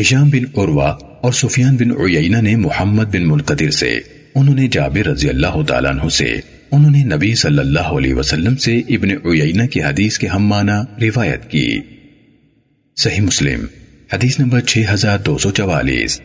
ہشام بن عروہ اور سفیان بن عیینہ نے محمد بن ملقدر سے، انہوں نے جابر رضی اللہ تعالیٰ عنہ سے، انہوں نے نبی صلی اللہ علیہ وسلم سے ابن عیینہ کی حدیث کے ہم معنی روایت کی۔ صحیح مسلم، حدیث نمبر 6244